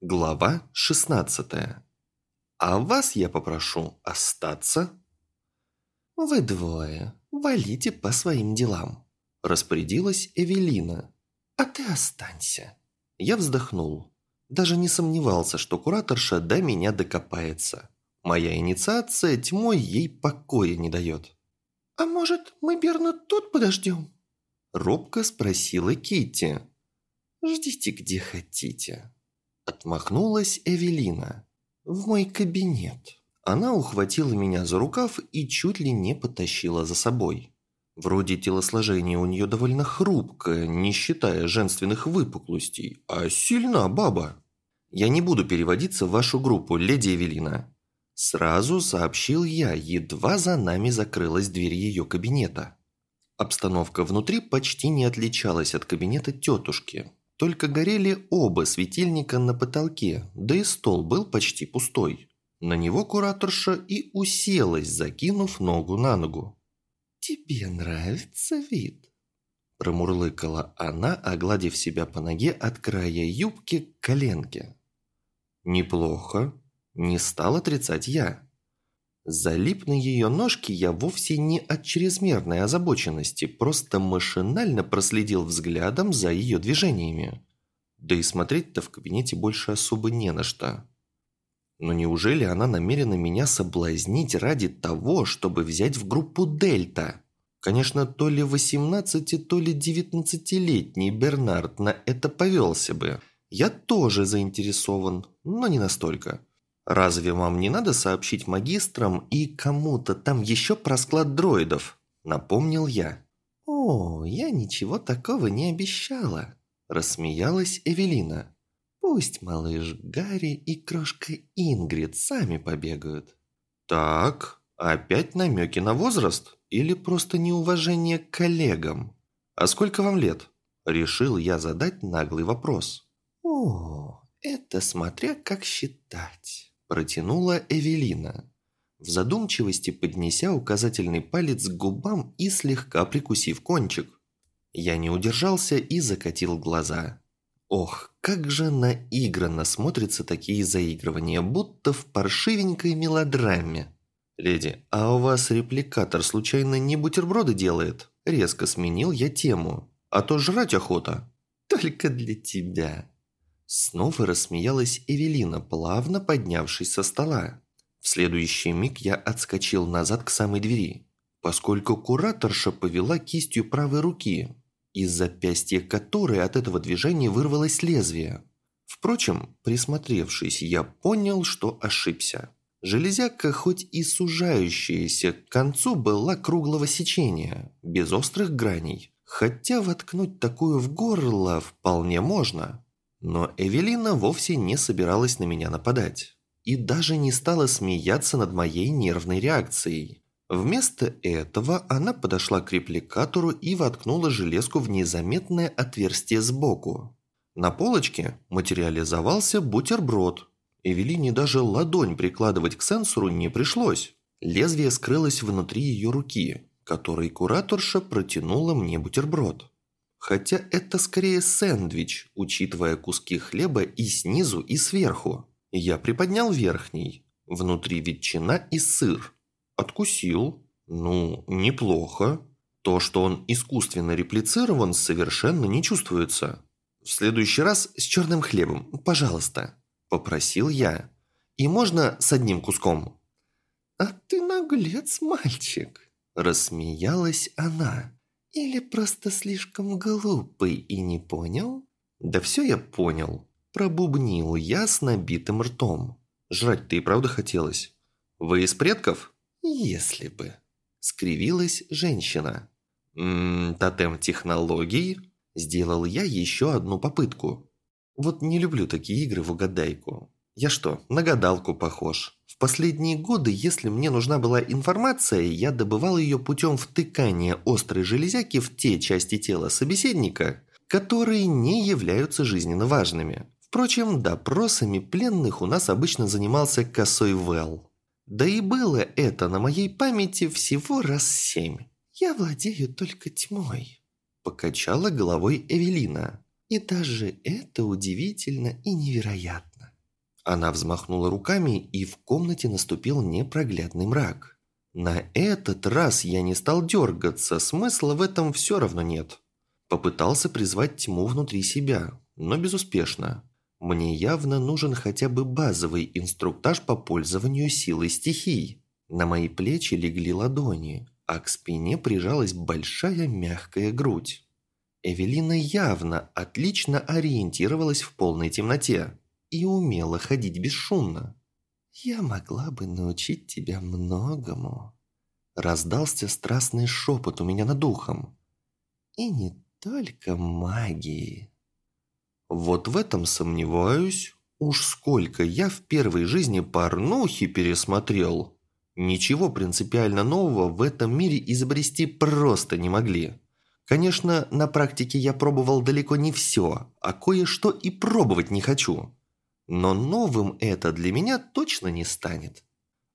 Глава 16. А вас я попрошу остаться. Вы двое, валите по своим делам, распорядилась Эвелина. А ты останься. Я вздохнул. Даже не сомневался, что кураторша до меня докопается. Моя инициация тьмой ей покоя не дает. «А может, мы Берна тут подождем?» Робко спросила Китти. «Ждите, где хотите». Отмахнулась Эвелина. «В мой кабинет». Она ухватила меня за рукав и чуть ли не потащила за собой. Вроде телосложение у нее довольно хрупкое, не считая женственных выпуклостей, а сильна баба. Я не буду переводиться в вашу группу, леди Эвелина. Сразу сообщил я, едва за нами закрылась дверь ее кабинета. Обстановка внутри почти не отличалась от кабинета тетушки, только горели оба светильника на потолке, да и стол был почти пустой. На него кураторша и уселась, закинув ногу на ногу. «Тебе нравится вид?» Промурлыкала она, огладив себя по ноге от края юбки к коленке. «Неплохо», – не стал отрицать я. Залип на ее ножки я вовсе не от чрезмерной озабоченности, просто машинально проследил взглядом за ее движениями. Да и смотреть-то в кабинете больше особо не на что. Но неужели она намерена меня соблазнить ради того, чтобы взять в группу Дельта? Конечно, то ли 18, то ли 19-летний Бернард на это повелся бы. Я тоже заинтересован, но не настолько. «Разве вам не надо сообщить магистрам и кому-то там еще про склад дроидов?» – напомнил я. «О, я ничего такого не обещала», – рассмеялась Эвелина. «Пусть малыш Гарри и крошка Ингрид сами побегают». «Так, опять намеки на возраст или просто неуважение к коллегам? А сколько вам лет?» – решил я задать наглый вопрос. «О, это смотря как считать». Протянула Эвелина, в задумчивости поднеся указательный палец к губам и слегка прикусив кончик. Я не удержался и закатил глаза. Ох, как же наигранно смотрятся такие заигрывания, будто в паршивенькой мелодраме. «Леди, а у вас репликатор случайно не бутерброды делает?» Резко сменил я тему. «А то жрать охота». «Только для тебя», Снова рассмеялась Эвелина, плавно поднявшись со стола. В следующий миг я отскочил назад к самой двери, поскольку кураторша повела кистью правой руки, из запястья которой от этого движения вырвалось лезвие. Впрочем, присмотревшись, я понял, что ошибся. Железяка, хоть и сужающаяся, к концу была круглого сечения, без острых граней. Хотя воткнуть такую в горло вполне можно. Но Эвелина вовсе не собиралась на меня нападать. И даже не стала смеяться над моей нервной реакцией. Вместо этого она подошла к репликатору и воткнула железку в незаметное отверстие сбоку. На полочке материализовался бутерброд. Эвелине даже ладонь прикладывать к сенсору не пришлось. Лезвие скрылось внутри ее руки, которой кураторша протянула мне бутерброд. Хотя это скорее сэндвич, учитывая куски хлеба и снизу, и сверху. Я приподнял верхний. Внутри ветчина и сыр. Откусил. Ну, неплохо. То, что он искусственно реплицирован, совершенно не чувствуется. В следующий раз с черным хлебом, пожалуйста. Попросил я. И можно с одним куском? А ты наглец, мальчик. Рассмеялась она. Или просто слишком глупый и не понял? Да все я понял. Пробубнил я с набитым ртом. Жрать-то и правда хотелось. Вы из предков? Если бы. Скривилась женщина. Ммм, тотем технологий? Сделал я еще одну попытку. Вот не люблю такие игры в угадайку. Я что, на гадалку похож? Последние годы, если мне нужна была информация, я добывал ее путем втыкания острой железяки в те части тела собеседника, которые не являются жизненно важными. Впрочем, допросами пленных у нас обычно занимался косой Вэл. Да и было это на моей памяти всего раз семь. «Я владею только тьмой», – покачала головой Эвелина. «И даже это удивительно и невероятно. Она взмахнула руками, и в комнате наступил непроглядный мрак. На этот раз я не стал дергаться, смысла в этом все равно нет. Попытался призвать тьму внутри себя, но безуспешно. Мне явно нужен хотя бы базовый инструктаж по пользованию силой стихий. На мои плечи легли ладони, а к спине прижалась большая мягкая грудь. Эвелина явно отлично ориентировалась в полной темноте и умела ходить бесшумно. «Я могла бы научить тебя многому», – раздался страстный шепот у меня над духом. «И не только магии». Вот в этом сомневаюсь. Уж сколько я в первой жизни порнухи пересмотрел. Ничего принципиально нового в этом мире изобрести просто не могли. Конечно, на практике я пробовал далеко не все, а кое-что и пробовать не хочу. Но новым это для меня точно не станет.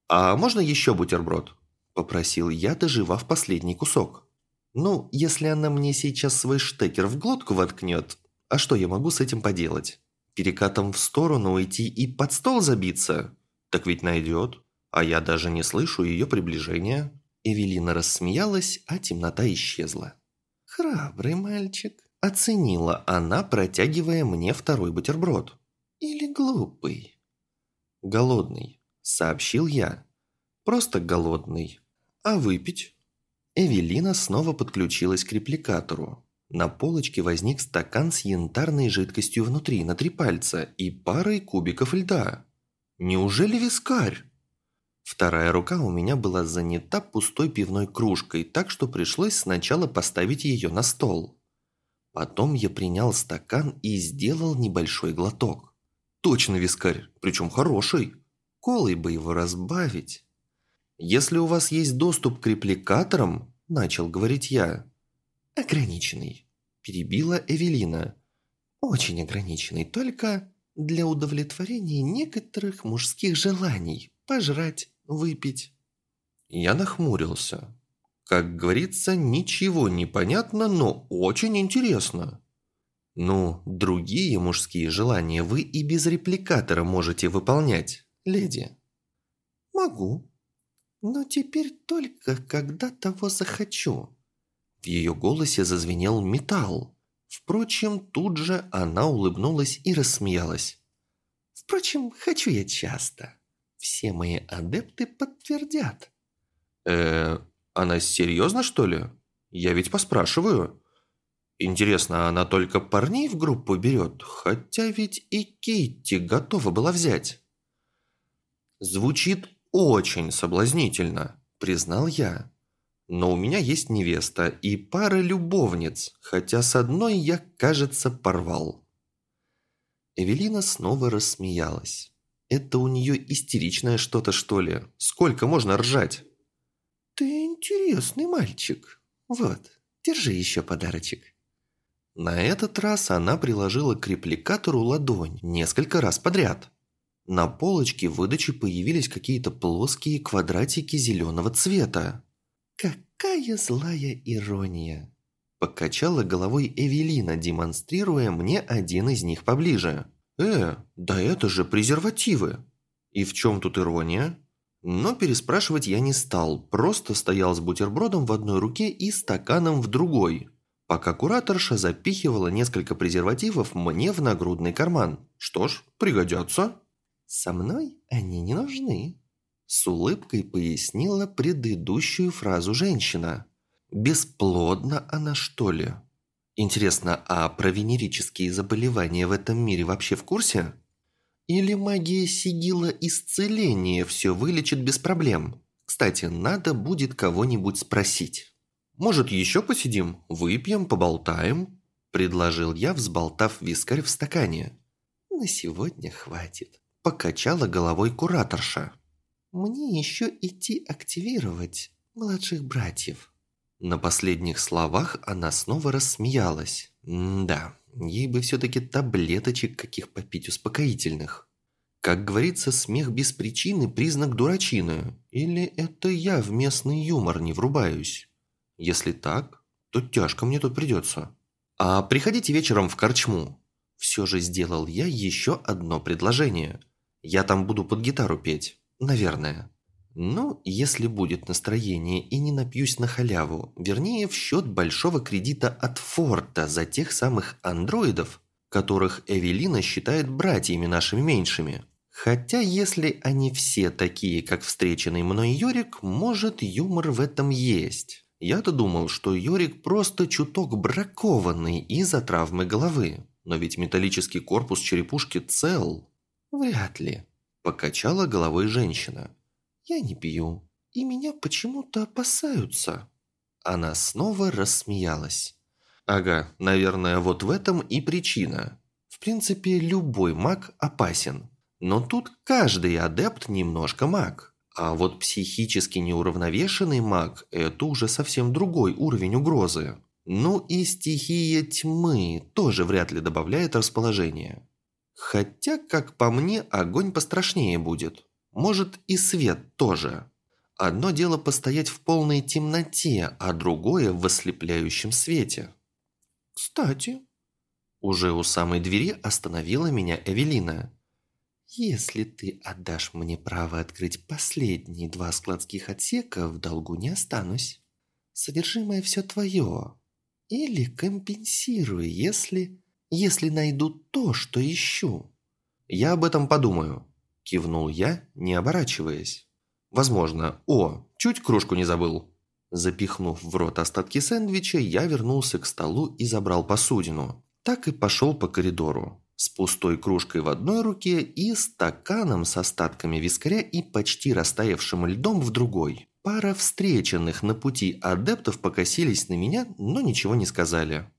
«А можно еще бутерброд?» – попросил я, доживав последний кусок. «Ну, если она мне сейчас свой штекер в глотку воткнет, а что я могу с этим поделать? Перекатом в сторону уйти и под стол забиться? Так ведь найдет. А я даже не слышу ее приближения. Эвелина рассмеялась, а темнота исчезла. «Храбрый мальчик», – оценила она, протягивая мне второй бутерброд. «Или глупый?» «Голодный», – сообщил я. «Просто голодный. А выпить?» Эвелина снова подключилась к репликатору. На полочке возник стакан с янтарной жидкостью внутри на три пальца и парой кубиков льда. Неужели вискарь? Вторая рука у меня была занята пустой пивной кружкой, так что пришлось сначала поставить ее на стол. Потом я принял стакан и сделал небольшой глоток. Точно вискарь, причем хороший. Колой бы его разбавить. Если у вас есть доступ к репликаторам, начал говорить я, ограниченный перебила Эвелина. «Очень ограниченный, только для удовлетворения некоторых мужских желаний. Пожрать, выпить». Я нахмурился. Как говорится, ничего не понятно, но очень интересно. Ну, другие мужские желания вы и без репликатора можете выполнять, леди. Могу. Но теперь только когда того захочу. В ее голосе зазвенел металл. Впрочем, тут же она улыбнулась и рассмеялась. «Впрочем, хочу я часто. Все мои адепты подтвердят». э она серьезно, что ли? Я ведь поспрашиваю. Интересно, она только парней в группу берет? Хотя ведь и Кейти готова была взять». «Звучит очень соблазнительно», признал я. Но у меня есть невеста и пара любовниц, хотя с одной я, кажется, порвал. Эвелина снова рассмеялась. Это у нее истеричное что-то, что ли? Сколько можно ржать? Ты интересный мальчик. Вот, держи еще подарочек. На этот раз она приложила к репликатору ладонь несколько раз подряд. На полочке выдачи появились какие-то плоские квадратики зеленого цвета. «Какая злая ирония!» Покачала головой Эвелина, демонстрируя мне один из них поближе. «Э, да это же презервативы!» «И в чем тут ирония?» Но переспрашивать я не стал, просто стоял с бутербродом в одной руке и стаканом в другой, пока кураторша запихивала несколько презервативов мне в нагрудный карман. Что ж, пригодятся. «Со мной они не нужны», с улыбкой пояснила предыдущую фразу женщина. «Бесплодна она, что ли?» Интересно, а про венерические заболевания в этом мире вообще в курсе? Или магия сигила исцеления все вылечит без проблем? Кстати, надо будет кого-нибудь спросить. «Может, еще посидим? Выпьем, поболтаем?» Предложил я, взболтав вискарь в стакане. «На сегодня хватит», – покачала головой кураторша. Мне еще идти активировать младших братьев». На последних словах она снова рассмеялась. да, ей бы все-таки таблеточек каких попить успокоительных. Как говорится, смех без причины – признак дурачины. Или это я в местный юмор не врубаюсь? Если так, то тяжко мне тут придется. А приходите вечером в корчму. Все же сделал я еще одно предложение – Я там буду под гитару петь. Наверное. Ну, если будет настроение и не напьюсь на халяву, вернее, в счет большого кредита от Форта за тех самых андроидов, которых Эвелина считает братьями нашими меньшими. Хотя, если они все такие, как встреченный мной Йорик, может, юмор в этом есть. Я-то думал, что Йорик просто чуток бракованный из-за травмы головы. Но ведь металлический корпус черепушки цел. Вряд ли. Покачала головой женщина. Я не пью, и меня почему-то опасаются. Она снова рассмеялась. Ага, наверное, вот в этом и причина. В принципе, любой маг опасен. Но тут каждый адепт немножко маг. А вот психически неуравновешенный маг – это уже совсем другой уровень угрозы. Ну и стихия тьмы тоже вряд ли добавляет расположение. Хотя, как по мне, огонь пострашнее будет. Может и свет тоже. Одно дело постоять в полной темноте, а другое в ослепляющем свете. «Кстати...» Уже у самой двери остановила меня Эвелина. «Если ты отдашь мне право открыть последние два складских отсека, в долгу не останусь. Содержимое все твое. Или компенсируй, если... если найду то, что ищу». «Я об этом подумаю», – кивнул я, не оборачиваясь. «Возможно. О, чуть кружку не забыл». Запихнув в рот остатки сэндвича, я вернулся к столу и забрал посудину. Так и пошел по коридору с пустой кружкой в одной руке и стаканом с остатками вискаря и почти растаявшим льдом в другой. Пара встреченных на пути адептов покосились на меня, но ничего не сказали.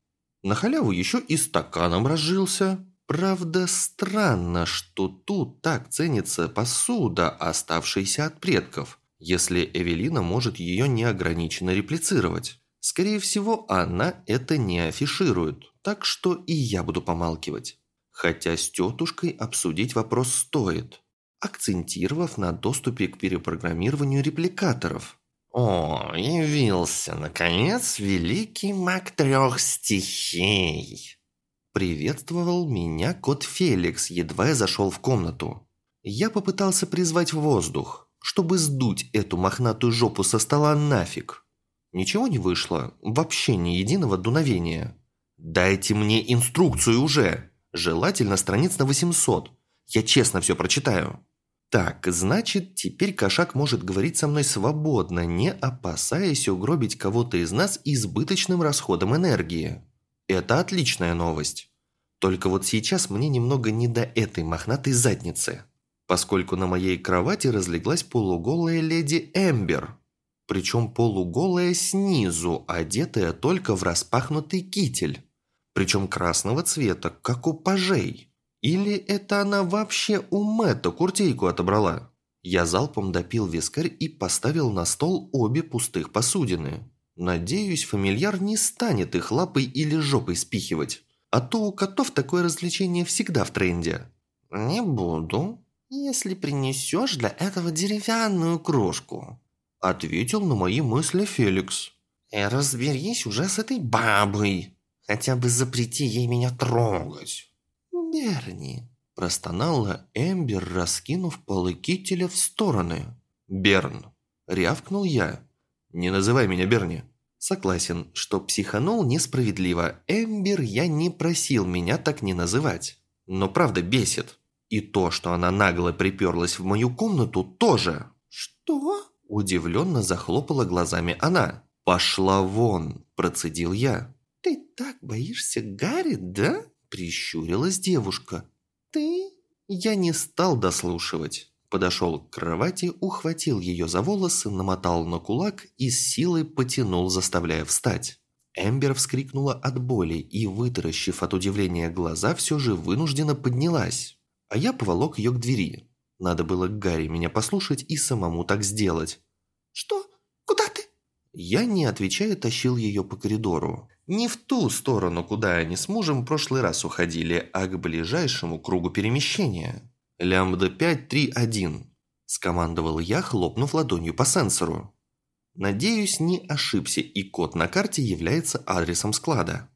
На халяву еще и стаканом разжился. Правда, странно, что тут так ценится посуда, оставшаяся от предков, если Эвелина может ее неограниченно реплицировать. Скорее всего, она это не афиширует, так что и я буду помалкивать. Хотя с тетушкой обсудить вопрос стоит, акцентировав на доступе к перепрограммированию репликаторов. «О, явился, наконец, великий маг трех стихий!» Приветствовал меня кот Феликс, едва я зашел в комнату. Я попытался призвать воздух, чтобы сдуть эту мохнатую жопу со стола нафиг. Ничего не вышло, вообще ни единого дуновения. «Дайте мне инструкцию уже!» Желательно страниц на 800. Я честно все прочитаю. Так, значит, теперь кошак может говорить со мной свободно, не опасаясь угробить кого-то из нас избыточным расходом энергии. Это отличная новость. Только вот сейчас мне немного не до этой мохнатой задницы, поскольку на моей кровати разлеглась полуголая леди Эмбер. Причем полуголая снизу, одетая только в распахнутый китель причем красного цвета, как у пажей. Или это она вообще у Мэтта куртейку отобрала? Я залпом допил вискарь и поставил на стол обе пустых посудины. Надеюсь, фамильяр не станет их лапой или жопой спихивать. А то у котов такое развлечение всегда в тренде. «Не буду, если принесешь для этого деревянную кружку», ответил на мои мысли Феликс. «И разберись уже с этой бабой», Хотя бы запрети ей меня трогать. Берни, простонала Эмбер, раскинув полы кителя в стороны. Берн, рявкнул я. Не называй меня Берни. Согласен, что психанул несправедливо. Эмбер я не просил меня так не называть. Но правда бесит. И то, что она нагло приперлась в мою комнату, тоже. Что? Удивленно захлопала глазами она. «Пошла вон!» – процедил я. «Ты так боишься Гарри, да?» – прищурилась девушка. «Ты?» Я не стал дослушивать. Подошел к кровати, ухватил ее за волосы, намотал на кулак и с силой потянул, заставляя встать. Эмбер вскрикнула от боли и, вытаращив от удивления глаза, все же вынужденно поднялась. А я поволок ее к двери. Надо было Гарри меня послушать и самому так сделать. «Что? Куда ты?» Я, не отвечая, тащил ее по коридору. Не в ту сторону, куда они с мужем в прошлый раз уходили, а к ближайшему кругу перемещения. «Лямбда 531», – скомандовал я, хлопнув ладонью по сенсору. Надеюсь, не ошибся, и код на карте является адресом склада.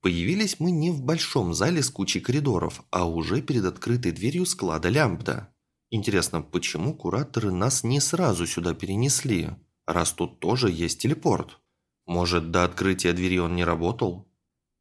Появились мы не в большом зале с кучей коридоров, а уже перед открытой дверью склада Лямбда. Интересно, почему кураторы нас не сразу сюда перенесли, раз тут тоже есть телепорт? Может, до открытия двери он не работал?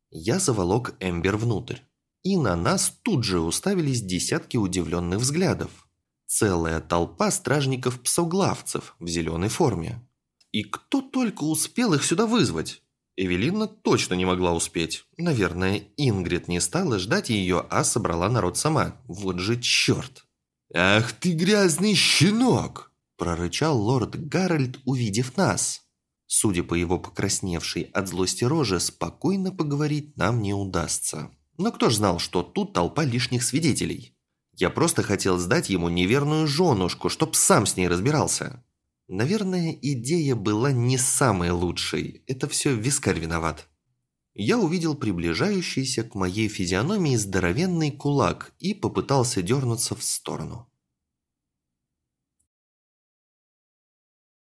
Я заволок Эмбер внутрь. И на нас тут же уставились десятки удивленных взглядов. Целая толпа стражников-псоглавцев в зеленой форме. И кто только успел их сюда вызвать? Эвелина точно не могла успеть. Наверное, Ингрид не стала ждать ее, а собрала народ сама. Вот же черт! «Ах ты грязный щенок!» – прорычал лорд Гарольд, увидев нас. Судя по его покрасневшей от злости роже, спокойно поговорить нам не удастся. Но кто ж знал, что тут толпа лишних свидетелей? Я просто хотел сдать ему неверную женушку, чтоб сам с ней разбирался. Наверное, идея была не самой лучшей. Это все вискарь виноват. Я увидел приближающийся к моей физиономии здоровенный кулак и попытался дернуться в сторону.